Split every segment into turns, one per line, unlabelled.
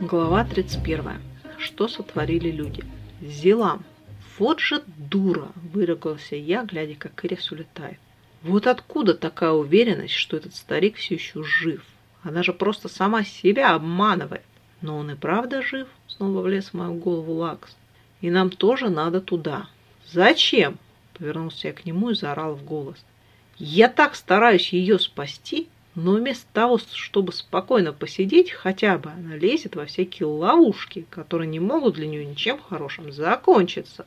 Глава 31. Что сотворили люди? Зелам. Вот же дура, выругался я, глядя, как Ирис улетает. Вот откуда такая уверенность, что этот старик все еще жив? Она же просто сама себя обманывает. Но он и правда жив, снова влез в мою голову Лакс. И нам тоже надо туда. Зачем? Повернулся я к нему и заорал в голос. Я так стараюсь ее спасти, но вместо того, чтобы спокойно посидеть, хотя бы она лезет во всякие ловушки, которые не могут для нее ничем хорошим закончиться.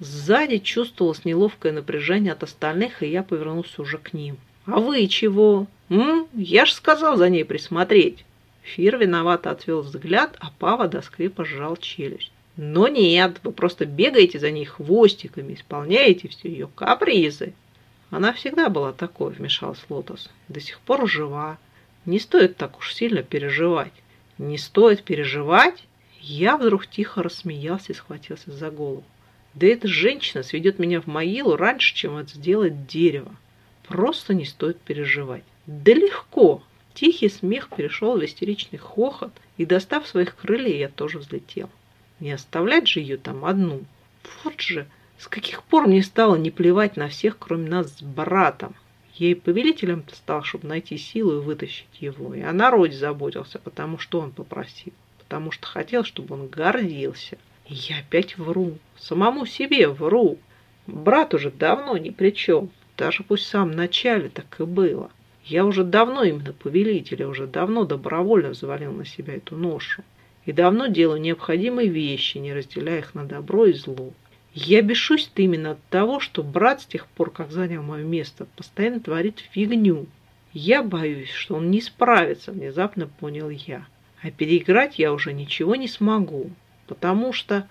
Сзади чувствовалось неловкое напряжение от остальных, и я повернулся уже к ним. «А вы чего? М? Я ж сказал за ней присмотреть!» Фир виновато отвел взгляд, а Пава до скрипа сжал челюсть. «Но нет, вы просто бегаете за ней хвостиками, исполняете все ее капризы!» Она всегда была такой, вмешалась Лотос. До сих пор жива. Не стоит так уж сильно переживать. Не стоит переживать? Я вдруг тихо рассмеялся и схватился за голову. Да эта женщина сведет меня в могилу раньше, чем это сделает дерево. Просто не стоит переживать. Да легко. Тихий смех перешел в истеричный хохот, и, достав своих крыльев, я тоже взлетел. Не оставлять же ее там одну. Вот же, с каких пор мне стало не плевать на всех, кроме нас с братом? Я и повелителем стал, чтобы найти силу и вытащить его. И о народе заботился, потому что он попросил. Потому что хотел, чтобы он гордился. И я опять вру. Самому себе вру. Брат уже давно ни при чем. Даже пусть в самом начале так и было. Я уже давно именно повелитель, я уже давно добровольно взвалил на себя эту ношу. И давно делаю необходимые вещи, не разделяя их на добро и зло. Я бешусь-то именно от того, что брат с тех пор, как занял мое место, постоянно творит фигню. Я боюсь, что он не справится, внезапно понял я. А переиграть я уже ничего не смогу, потому что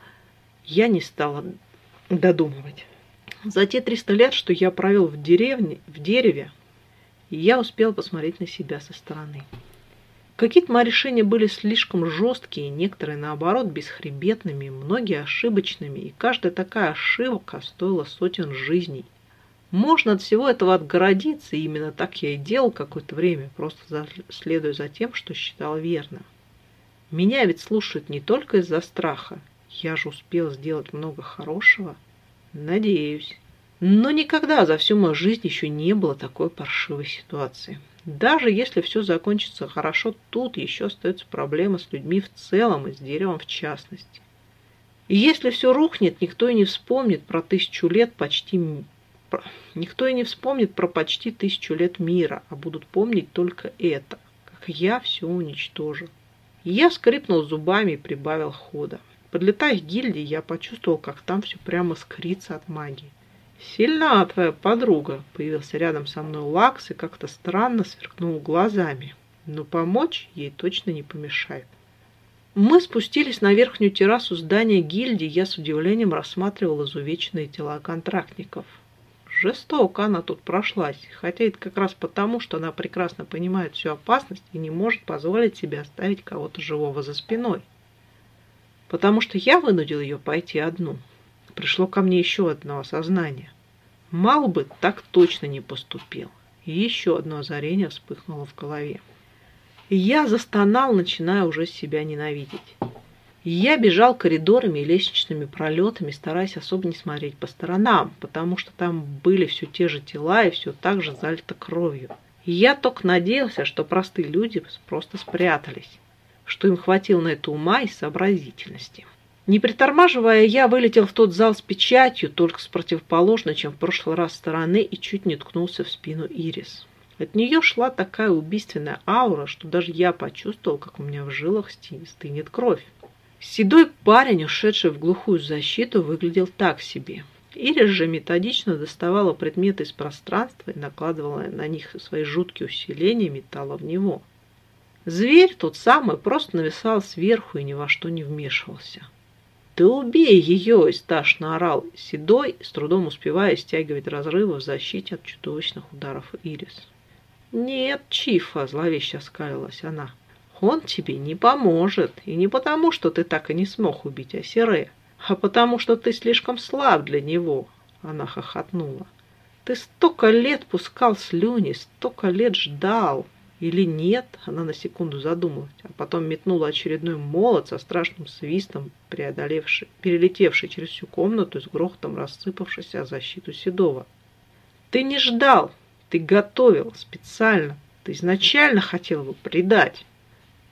я не стала додумывать. За те 300 лет, что я провел в деревне, в дереве, я успел посмотреть на себя со стороны. Какие-то мои решения были слишком жесткие, некоторые, наоборот, бесхребетными, многие ошибочными, и каждая такая ошибка стоила сотен жизней. Можно от всего этого отгородиться, и именно так я и делал какое-то время, просто следуя за тем, что считал верно. Меня ведь слушают не только из-за страха. Я же успел сделать много хорошего. Надеюсь. Но никогда за всю мою жизнь еще не было такой паршивой ситуации. Даже если все закончится хорошо, тут еще остаются проблемы с людьми в целом и с деревом в частности. И если все рухнет, никто и не вспомнит про тысячу лет почти... Никто и не вспомнит про почти тысячу лет мира, а будут помнить только это, как я все уничтожил. Я скрипнул зубами и прибавил хода. Подлетая к гильдии, я почувствовал, как там все прямо скрится от магии. «Сильна твоя подруга!» Появился рядом со мной Лакс и как-то странно сверкнул глазами. Но помочь ей точно не помешает. Мы спустились на верхнюю террасу здания гильдии, я с удивлением рассматривал изувеченные тела контрактников. Жестоко она тут прошлась, хотя это как раз потому, что она прекрасно понимает всю опасность и не может позволить себе оставить кого-то живого за спиной. Потому что я вынудил ее пойти одну пришло ко мне еще одно осознание. Мал бы так точно не поступил. Еще одно озарение вспыхнуло в голове. Я застонал, начиная уже себя ненавидеть. Я бежал коридорами и лестничными пролетами, стараясь особо не смотреть по сторонам, потому что там были все те же тела и все так же залито кровью. Я только надеялся, что простые люди просто спрятались, что им хватило на это ума и сообразительности. Не притормаживая, я вылетел в тот зал с печатью, только с противоположной, чем в прошлый раз стороны, и чуть не ткнулся в спину Ирис. От нее шла такая убийственная аура, что даже я почувствовал, как у меня в жилах стынет кровь. Седой парень, ушедший в глухую защиту, выглядел так себе. Ирис же методично доставала предметы из пространства и накладывала на них свои жуткие усиления металла в него. Зверь тот самый просто нависал сверху и ни во что не вмешивался. «Ты убей ее!» – истошно орал Седой, с трудом успевая стягивать разрывы в защите от чудовищных ударов Ирис. «Нет, Чифа!» – зловеще оскалилась она. «Он тебе не поможет, и не потому, что ты так и не смог убить Асире, а потому, что ты слишком слаб для него!» Она хохотнула. «Ты столько лет пускал слюни, столько лет ждал, Или нет, она на секунду задумалась, а потом метнула очередной молот со страшным свистом, преодолевший, перелетевший через всю комнату с грохотом рассыпавшийся о защиту Седова. «Ты не ждал! Ты готовил специально! Ты изначально хотел его предать!»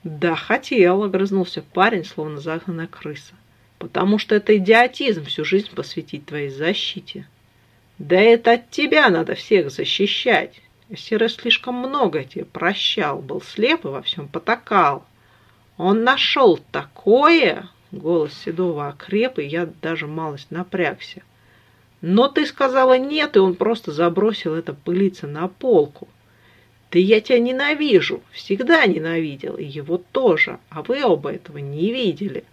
«Да, хотел», — огрызнулся парень, словно загнанная крыса. «Потому что это идиотизм всю жизнь посвятить твоей защите. Да это от тебя надо всех защищать. Серый слишком много тебе прощал, был слеп и во всем потакал. Он нашел такое...» Голос Седова окреп, и я даже малость напрягся. «Но ты сказала нет, и он просто забросил это пылиться на полку. Да я тебя ненавижу, всегда ненавидел, и его тоже, а вы оба этого не видели.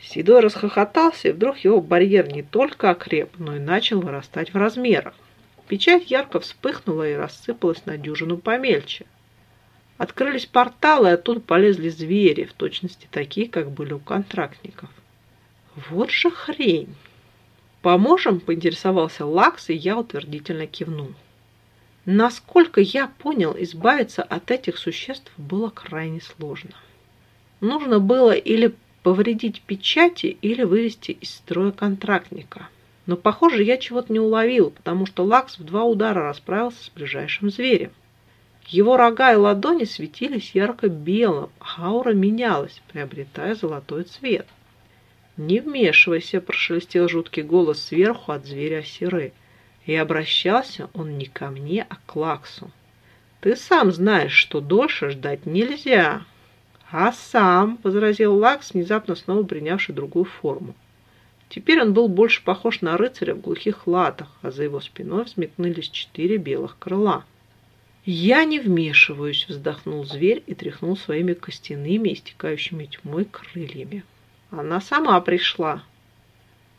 Седой расхохотался, и вдруг его барьер не только окреп, но и начал вырастать в размерах. Печать ярко вспыхнула и рассыпалась на дюжину помельче. Открылись порталы, и оттуда полезли звери, в точности такие, как были у контрактников. Вот же хрень! «Поможем?» – поинтересовался Лакс, и я утвердительно кивнул. Насколько я понял, избавиться от этих существ было крайне сложно. Нужно было или повредить печати, или вывести из строя контрактника. Но, похоже, я чего-то не уловил, потому что Лакс в два удара расправился с ближайшим зверем. Его рога и ладони светились ярко-белым, а аура менялась, приобретая золотой цвет. «Не вмешивайся!» – прошелестел жуткий голос сверху от зверя Сиры – и обращался он не ко мне, а к Лаксу. «Ты сам знаешь, что дольше ждать нельзя». «А сам», — возразил Лакс, внезапно снова принявший другую форму. Теперь он был больше похож на рыцаря в глухих латах, а за его спиной взметнулись четыре белых крыла. «Я не вмешиваюсь», — вздохнул зверь и тряхнул своими костяными, истекающими тьмой крыльями. «Она сама пришла»,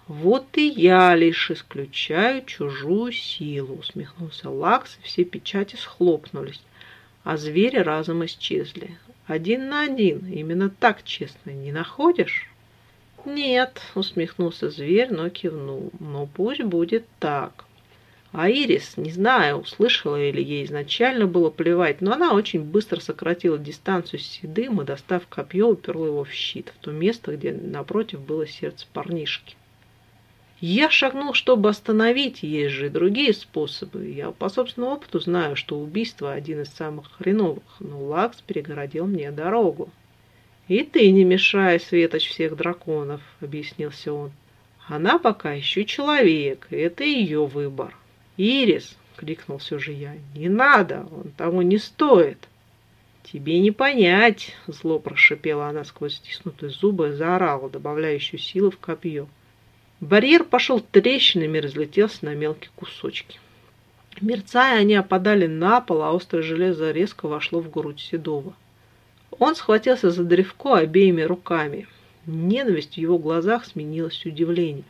«Вот и я лишь исключаю чужую силу», — усмехнулся Лакс, и все печати схлопнулись, а звери разом исчезли. «Один на один, именно так честно, не находишь?» «Нет», — усмехнулся зверь, но кивнул, «но пусть будет так». А Ирис, не знаю, услышала или ей изначально было плевать, но она очень быстро сократила дистанцию с Седым и, достав копье, уперла его в щит, в то место, где напротив было сердце парнишки. Я шагнул, чтобы остановить, есть же и другие способы. Я по собственному опыту знаю, что убийство один из самых хреновых, но Лакс перегородил мне дорогу. «И ты не мешай, Светоч, всех драконов», — объяснился он. «Она пока еще человек, это ее выбор». «Ирис!» — крикнул все же я. «Не надо, он того не стоит». «Тебе не понять!» — зло прошипела она сквозь стиснутые зубы и заорала, добавляя еще силы в копье. Барьер пошел трещинами и разлетелся на мелкие кусочки. Мерцая, они опадали на пол, а острое железо резко вошло в грудь Седова. Он схватился за древко обеими руками. Ненависть в его глазах сменилась удивлением.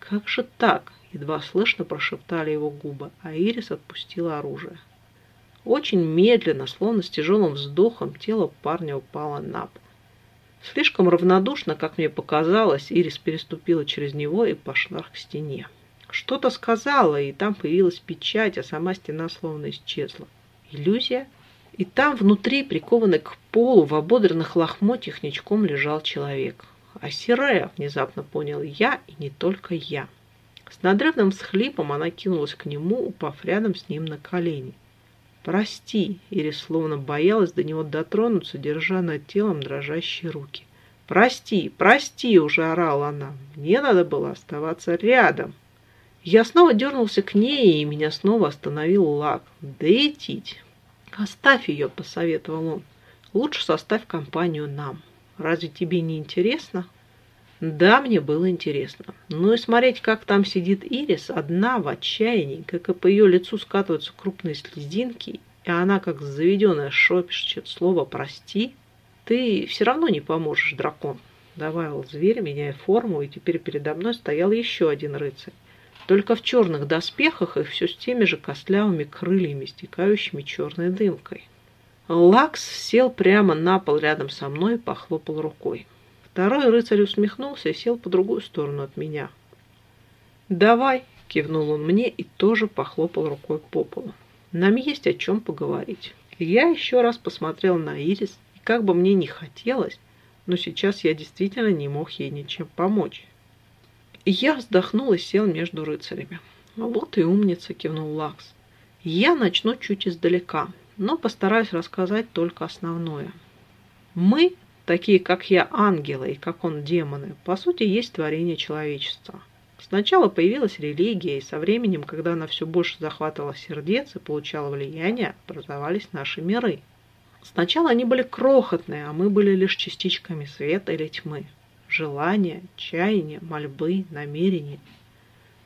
«Как же так?» — едва слышно прошептали его губы, а Ирис отпустила оружие. Очень медленно, словно с тяжелым вздохом, тело парня упало на пол. Слишком равнодушно, как мне показалось, Ирис переступила через него и пошла к стене. Что-то сказала, и там появилась печать, а сама стена словно исчезла. Иллюзия? И там внутри, прикованный к полу, в ободренных лохмотьях ничком лежал человек. А Сирея, внезапно понял я, и не только я. С надрывным схлипом она кинулась к нему, упав рядом с ним на колени. «Прости!» — Ирис словно боялась до него дотронуться, держа над телом дрожащие руки. «Прости! Прости!» — уже орала она. «Мне надо было оставаться рядом!» Я снова дернулся к ней, и меня снова остановил Лак. «Да идите!» «Оставь ее!» — посоветовал он. «Лучше составь компанию нам. Разве тебе не интересно?» Да, мне было интересно. Ну и смотреть, как там сидит Ирис, одна в отчаянии, как и по ее лицу скатываются крупные слезинки, и она, как заведенная, шепчет слово «прости», ты все равно не поможешь, дракон. Добавил зверь, меняя форму, и теперь передо мной стоял еще один рыцарь. Только в черных доспехах и все с теми же костлявыми крыльями, стекающими черной дымкой. Лакс сел прямо на пол рядом со мной и похлопал рукой. Второй рыцарь усмехнулся и сел по другую сторону от меня. «Давай!» – кивнул он мне и тоже похлопал рукой по полу. «Нам есть о чем поговорить». Я еще раз посмотрел на Ирис, и как бы мне ни хотелось, но сейчас я действительно не мог ей ничем помочь. Я вздохнул и сел между рыцарями. «Вот и умница!» – кивнул Лакс. «Я начну чуть издалека, но постараюсь рассказать только основное. Мы, такие как я ангелы и как он демоны, по сути есть творение человечества. Сначала появилась религия, и со временем, когда она все больше захватывала сердец и получала влияние, образовались наши миры. Сначала они были крохотные, а мы были лишь частичками света или тьмы. Желания, чаяния, мольбы, намерения.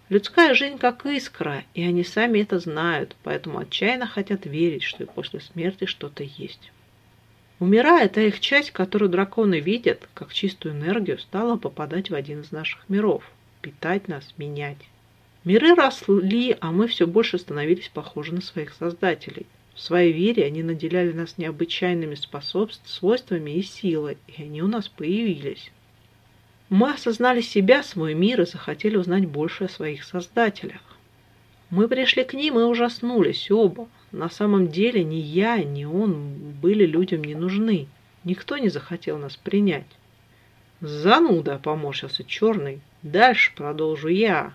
Людская жизнь как искра, и они сами это знают, поэтому отчаянно хотят верить, что и после смерти что-то есть. Умирая, та их часть, которую драконы видят, как чистую энергию, стала попадать в один из наших миров, питать нас, менять. Миры росли, а мы все больше становились похожи на своих создателей. В своей вере они наделяли нас необычайными способствами, и силой, и они у нас появились. Мы осознали себя, свой мир и захотели узнать больше о своих создателях. Мы пришли к ним и ужаснулись оба. На самом деле ни я, ни он были людям не нужны. Никто не захотел нас принять. Зануда, поморщился черный. Дальше продолжу я.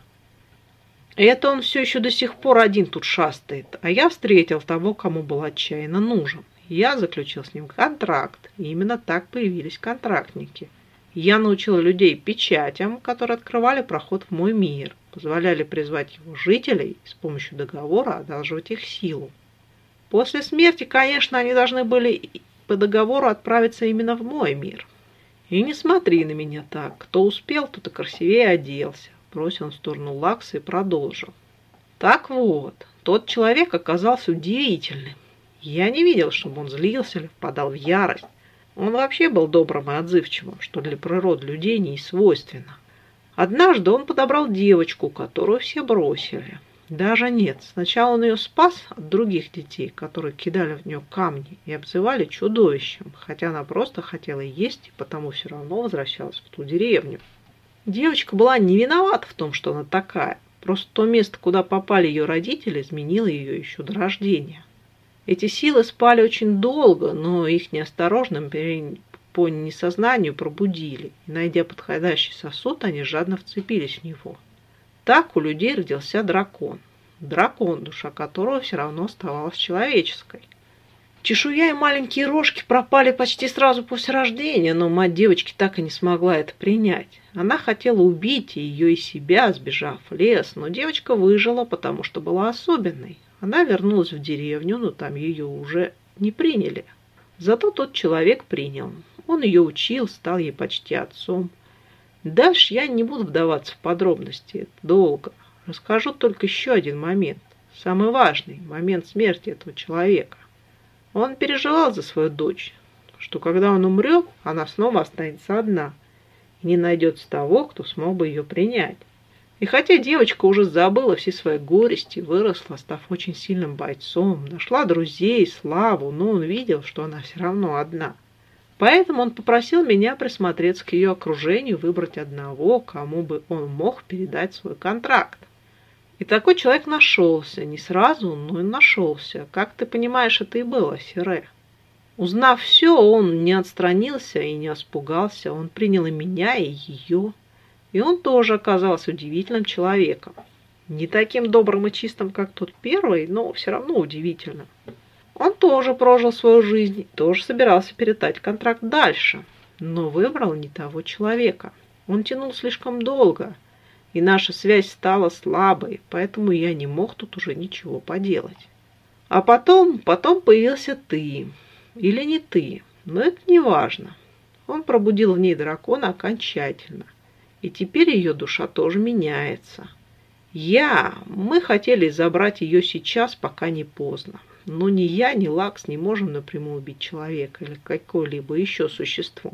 Это он все еще до сих пор один тут шастает, а я встретил того, кому был отчаянно нужен. Я заключил с ним контракт, и именно так появились контрактники. Я научил людей печатям, которые открывали проход в мой мир, позволяли призвать его жителей и с помощью договора одалживать их силу. После смерти, конечно, они должны были по договору отправиться именно в мой мир. И не смотри на меня так. Кто успел, тот и красивее оделся бросил в сторону Лакса и продолжил. Так вот, тот человек оказался удивительным. Я не видел, чтобы он злился или впадал в ярость. Он вообще был добрым и отзывчивым, что для природы людей не свойственно. Однажды он подобрал девочку, которую все бросили. Даже нет, сначала он ее спас от других детей, которые кидали в нее камни и обзывали чудовищем, хотя она просто хотела есть и потому все равно возвращалась в ту деревню. Девочка была не виновата в том, что она такая. Просто то место, куда попали ее родители, изменило ее еще до рождения. Эти силы спали очень долго, но их неосторожным по несознанию пробудили. И, найдя подходящий сосуд, они жадно вцепились в него. Так у людей родился дракон. Дракон, душа которого все равно оставалась человеческой. Чешуя и маленькие рожки пропали почти сразу после рождения, но мать девочки так и не смогла это принять. Она хотела убить ее и себя, сбежав в лес, но девочка выжила, потому что была особенной. Она вернулась в деревню, но там ее уже не приняли. Зато тот человек принял. Он ее учил, стал ей почти отцом. Дальше я не буду вдаваться в подробности, это долго. Расскажу только еще один момент. Самый важный момент смерти этого человека. Он переживал за свою дочь, что когда он умрет, она снова останется одна и не найдется того, кто смог бы ее принять. И хотя девочка уже забыла все свои горести, выросла, став очень сильным бойцом, нашла друзей, славу, но он видел, что она все равно одна. Поэтому он попросил меня присмотреться к ее окружению, выбрать одного, кому бы он мог передать свой контракт. И такой человек нашелся. Не сразу, но и нашелся. Как ты понимаешь, это и было, Сире. Узнав все, он не отстранился и не испугался. Он принял и меня, и ее. И он тоже оказался удивительным человеком. Не таким добрым и чистым, как тот первый, но все равно удивительным. Он тоже прожил свою жизнь, тоже собирался передать контракт дальше, но выбрал не того человека. Он тянул слишком долго – и наша связь стала слабой, поэтому я не мог тут уже ничего поделать. А потом, потом появился ты. Или не ты, но это не важно. Он пробудил в ней дракона окончательно. И теперь ее душа тоже меняется. Я, мы хотели забрать ее сейчас, пока не поздно. Но ни я, ни Лакс не можем напрямую убить человека или какое-либо еще существо.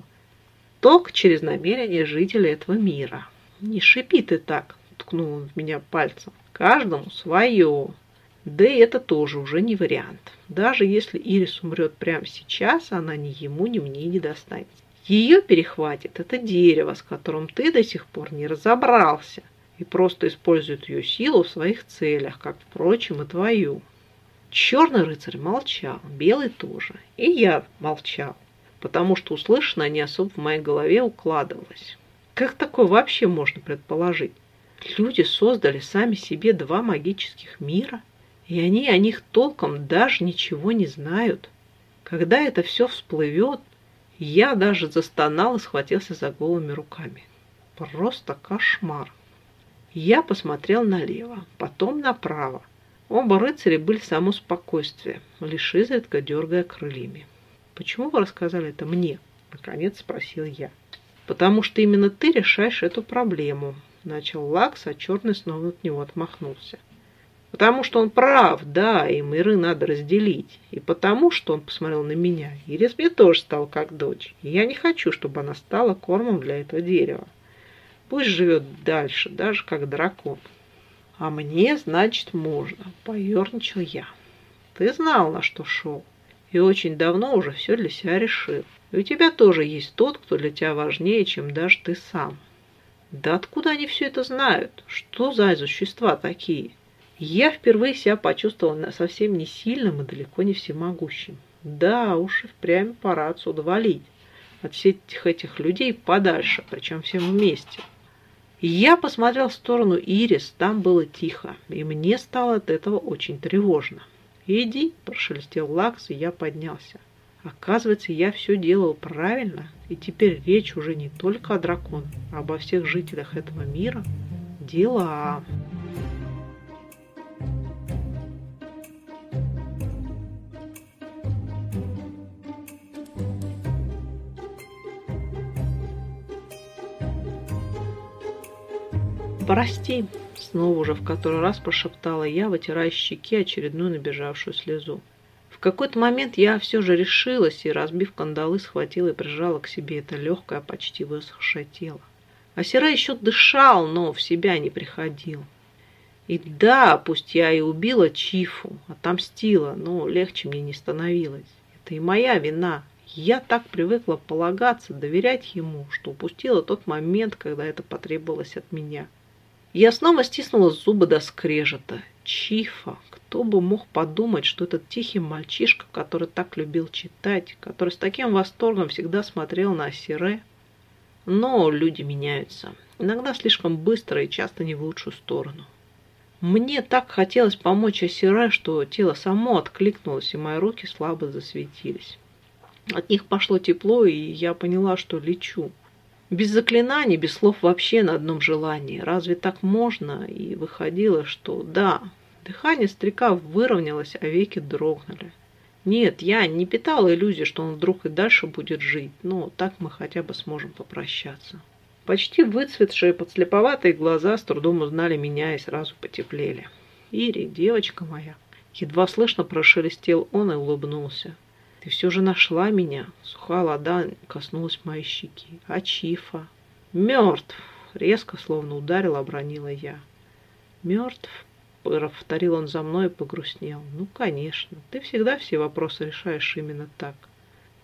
Только через намерение жителей этого мира. «Не шипи ты так!» – ткнул он в меня пальцем. «Каждому свое!» Да и это тоже уже не вариант. Даже если Ирис умрет прямо сейчас, она ни ему, ни мне не достанется. Ее перехватит это дерево, с которым ты до сих пор не разобрался, и просто использует ее силу в своих целях, как, впрочем, и твою. Черный рыцарь молчал, белый тоже, и я молчал, потому что услышанное не особо в моей голове укладывалось. Как такое вообще можно предположить? Люди создали сами себе два магических мира, и они о них толком даже ничего не знают. Когда это все всплывет, я даже застонал и схватился за голыми руками. Просто кошмар. Я посмотрел налево, потом направо. Оба рыцаря были само спокойствие, лишь изредка дергая крыльями. «Почему вы рассказали это мне?» – наконец спросил я. «Потому что именно ты решаешь эту проблему», – начал Лакс, а черный снова от него отмахнулся. «Потому что он прав, да, и миры надо разделить. И потому, что он посмотрел на меня, Ирис мне тоже стал как дочь. И я не хочу, чтобы она стала кормом для этого дерева. Пусть живет дальше, даже как дракон». А мне, значит, можно, поерничал я. Ты знал, на что шел. И очень давно уже все для себя решил. И у тебя тоже есть тот, кто для тебя важнее, чем даже ты сам. Да откуда они все это знают? Что за существа такие? Я впервые себя почувствовал совсем не сильным и далеко не всемогущим. Да, уж и впрямь пора отсюда валить. От всех этих людей подальше, причем всем вместе. Я посмотрел в сторону Ирис, там было тихо, и мне стало от этого очень тревожно. «Иди», – прошелестел Лакс, и я поднялся. Оказывается, я все делал правильно, и теперь речь уже не только о драконах, а обо всех жителях этого мира. Дела. «Прости!» — снова уже в который раз прошептала я, вытирая щеки очередную набежавшую слезу. В какой-то момент я все же решилась и, разбив кандалы, схватила и прижала к себе это легкое, почти высохшее тело. А Сера еще дышал, но в себя не приходил. И да, пусть я и убила Чифу, отомстила, но легче мне не становилось. Это и моя вина. Я так привыкла полагаться, доверять ему, что упустила тот момент, когда это потребовалось от меня. Я снова стиснула зубы до скрежета. Чифа. Кто бы мог подумать, что этот тихий мальчишка, который так любил читать, который с таким восторгом всегда смотрел на Асире. Но люди меняются. Иногда слишком быстро и часто не в лучшую сторону. Мне так хотелось помочь Асире, что тело само откликнулось, и мои руки слабо засветились. От них пошло тепло, и я поняла, что лечу. Без заклинаний, без слов вообще на одном желании. Разве так можно? И выходило, что да, дыхание старика выровнялось, а веки дрогнули. Нет, я не питала иллюзии, что он вдруг и дальше будет жить, но так мы хотя бы сможем попрощаться. Почти выцветшие подслеповатые глаза с трудом узнали меня и сразу потеплели. «Ири, девочка моя!» Едва слышно прошелестел он и улыбнулся. Ты все же нашла меня. Сухая лада коснулась моей щеки. А Чифа? Мертв. Резко, словно ударил, обронила я. Мертв? Повторил он за мной и погрустнел. Ну, конечно. Ты всегда все вопросы решаешь именно так.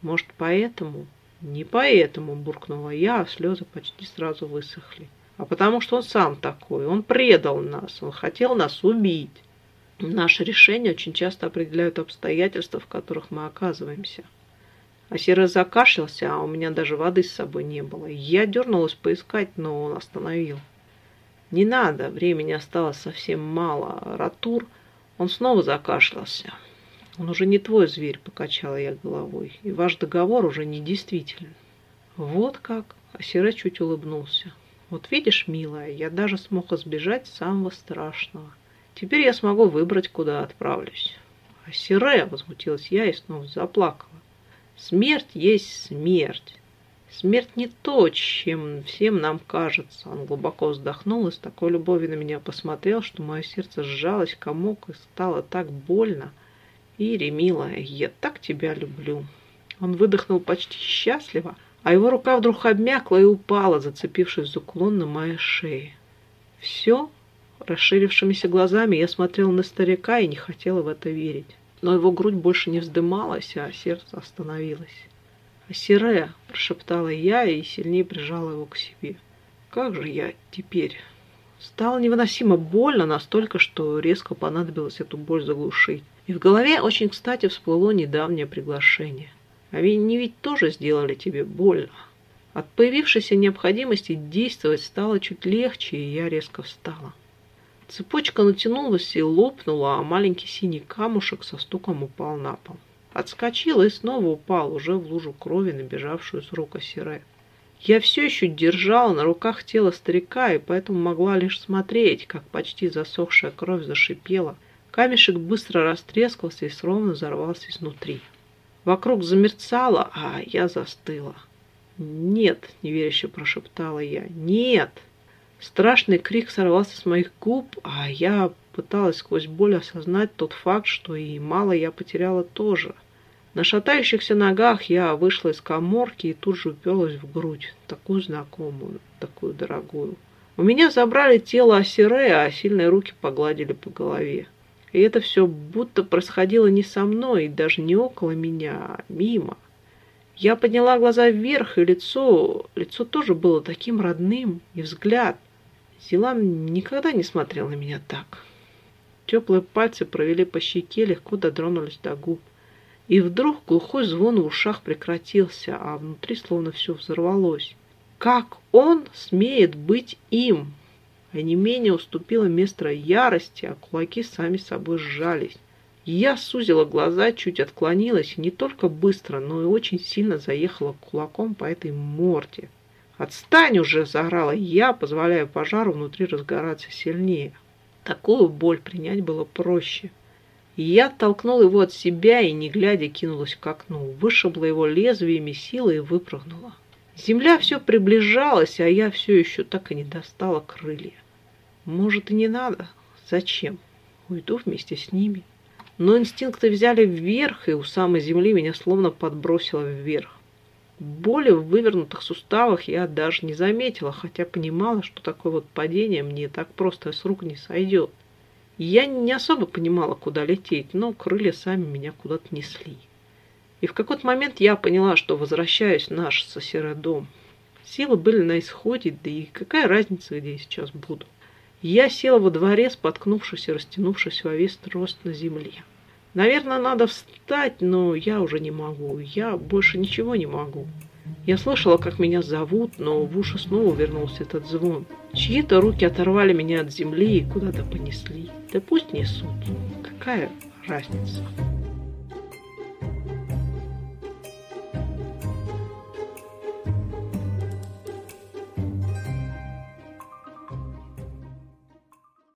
Может, поэтому? Не поэтому, буркнула я, а слезы почти сразу высохли. А потому что он сам такой. Он предал нас. Он хотел нас убить. Наши решения очень часто определяют обстоятельства, в которых мы оказываемся. А Серый закашлялся, а у меня даже воды с собой не было. Я дернулась поискать, но он остановил. Не надо, времени осталось совсем мало. Ратур, он снова закашлялся. Он уже не твой зверь, покачала я головой, и ваш договор уже не действителен. Вот как, а Серый чуть улыбнулся. Вот видишь, милая, я даже смог избежать самого страшного. Теперь я смогу выбрать, куда отправлюсь. А Сире, возмутилась я и снова заплакала. Смерть есть смерть. Смерть не то, чем всем нам кажется. Он глубоко вздохнул и с такой любовью на меня посмотрел, что мое сердце сжалось комок и стало так больно. Ири, милая, я так тебя люблю. Он выдохнул почти счастливо, а его рука вдруг обмякла и упала, зацепившись за уклон на моей шее. Все Расширившимися глазами я смотрела на старика и не хотела в это верить. Но его грудь больше не вздымалась, а сердце остановилось. «Асире!» – прошептала я и сильнее прижала его к себе. «Как же я теперь?» Стало невыносимо больно настолько, что резко понадобилось эту боль заглушить. И в голове очень кстати всплыло недавнее приглашение. А ведь не ведь тоже сделали тебе больно. От появившейся необходимости действовать стало чуть легче, и я резко встала. Цепочка натянулась и лопнула, а маленький синий камушек со стуком упал на пол. Отскочил и снова упал, уже в лужу крови, набежавшую с рук Асире. Я все еще держала на руках тело старика, и поэтому могла лишь смотреть, как почти засохшая кровь зашипела. Камешек быстро растрескался и словно взорвался изнутри. Вокруг замерцало, а я застыла. «Нет!» — неверяще прошептала я. «Нет!» Страшный крик сорвался с моих губ, а я пыталась сквозь боль осознать тот факт, что и мало я потеряла тоже. На шатающихся ногах я вышла из коморки и тут же уперлась в грудь, такую знакомую, такую дорогую. У меня забрали тело Асире, а сильные руки погладили по голове. И это все будто происходило не со мной, даже не около меня, а мимо. Я подняла глаза вверх, и лицо, лицо тоже было таким родным, и взгляд. Зилам никогда не смотрел на меня так. Теплые пальцы провели по щеке, легко дотронулись до губ. И вдруг глухой звон в ушах прекратился, а внутри словно все взорвалось. Как он смеет быть им? А не менее уступило место ярости, а кулаки сами собой сжались. Я сузила глаза, чуть отклонилась, и не только быстро, но и очень сильно заехала кулаком по этой морде. «Отстань уже!» – заорала я, позволяя пожару внутри разгораться сильнее. Такую боль принять было проще. Я толкнула его от себя и, не глядя, кинулась к окну, вышибла его лезвиями силой и выпрыгнула. Земля все приближалась, а я все еще так и не достала крылья. Может, и не надо. Зачем? Уйду вместе с ними но инстинкты взяли вверх, и у самой земли меня словно подбросило вверх. Боли в вывернутых суставах я даже не заметила, хотя понимала, что такое вот падение мне так просто с рук не сойдет. Я не особо понимала, куда лететь, но крылья сами меня куда-то несли. И в какой-то момент я поняла, что возвращаюсь в наш сосерый дом. Силы были на исходе, да и какая разница, где я сейчас буду. Я села во дворе, споткнувшись и растянувшись во весь рост на земле. Наверное, надо встать, но я уже не могу. Я больше ничего не могу. Я слышала, как меня зовут, но в уши снова вернулся этот звон. Чьи-то руки оторвали меня от земли и куда-то понесли. Да пусть несут. Какая разница?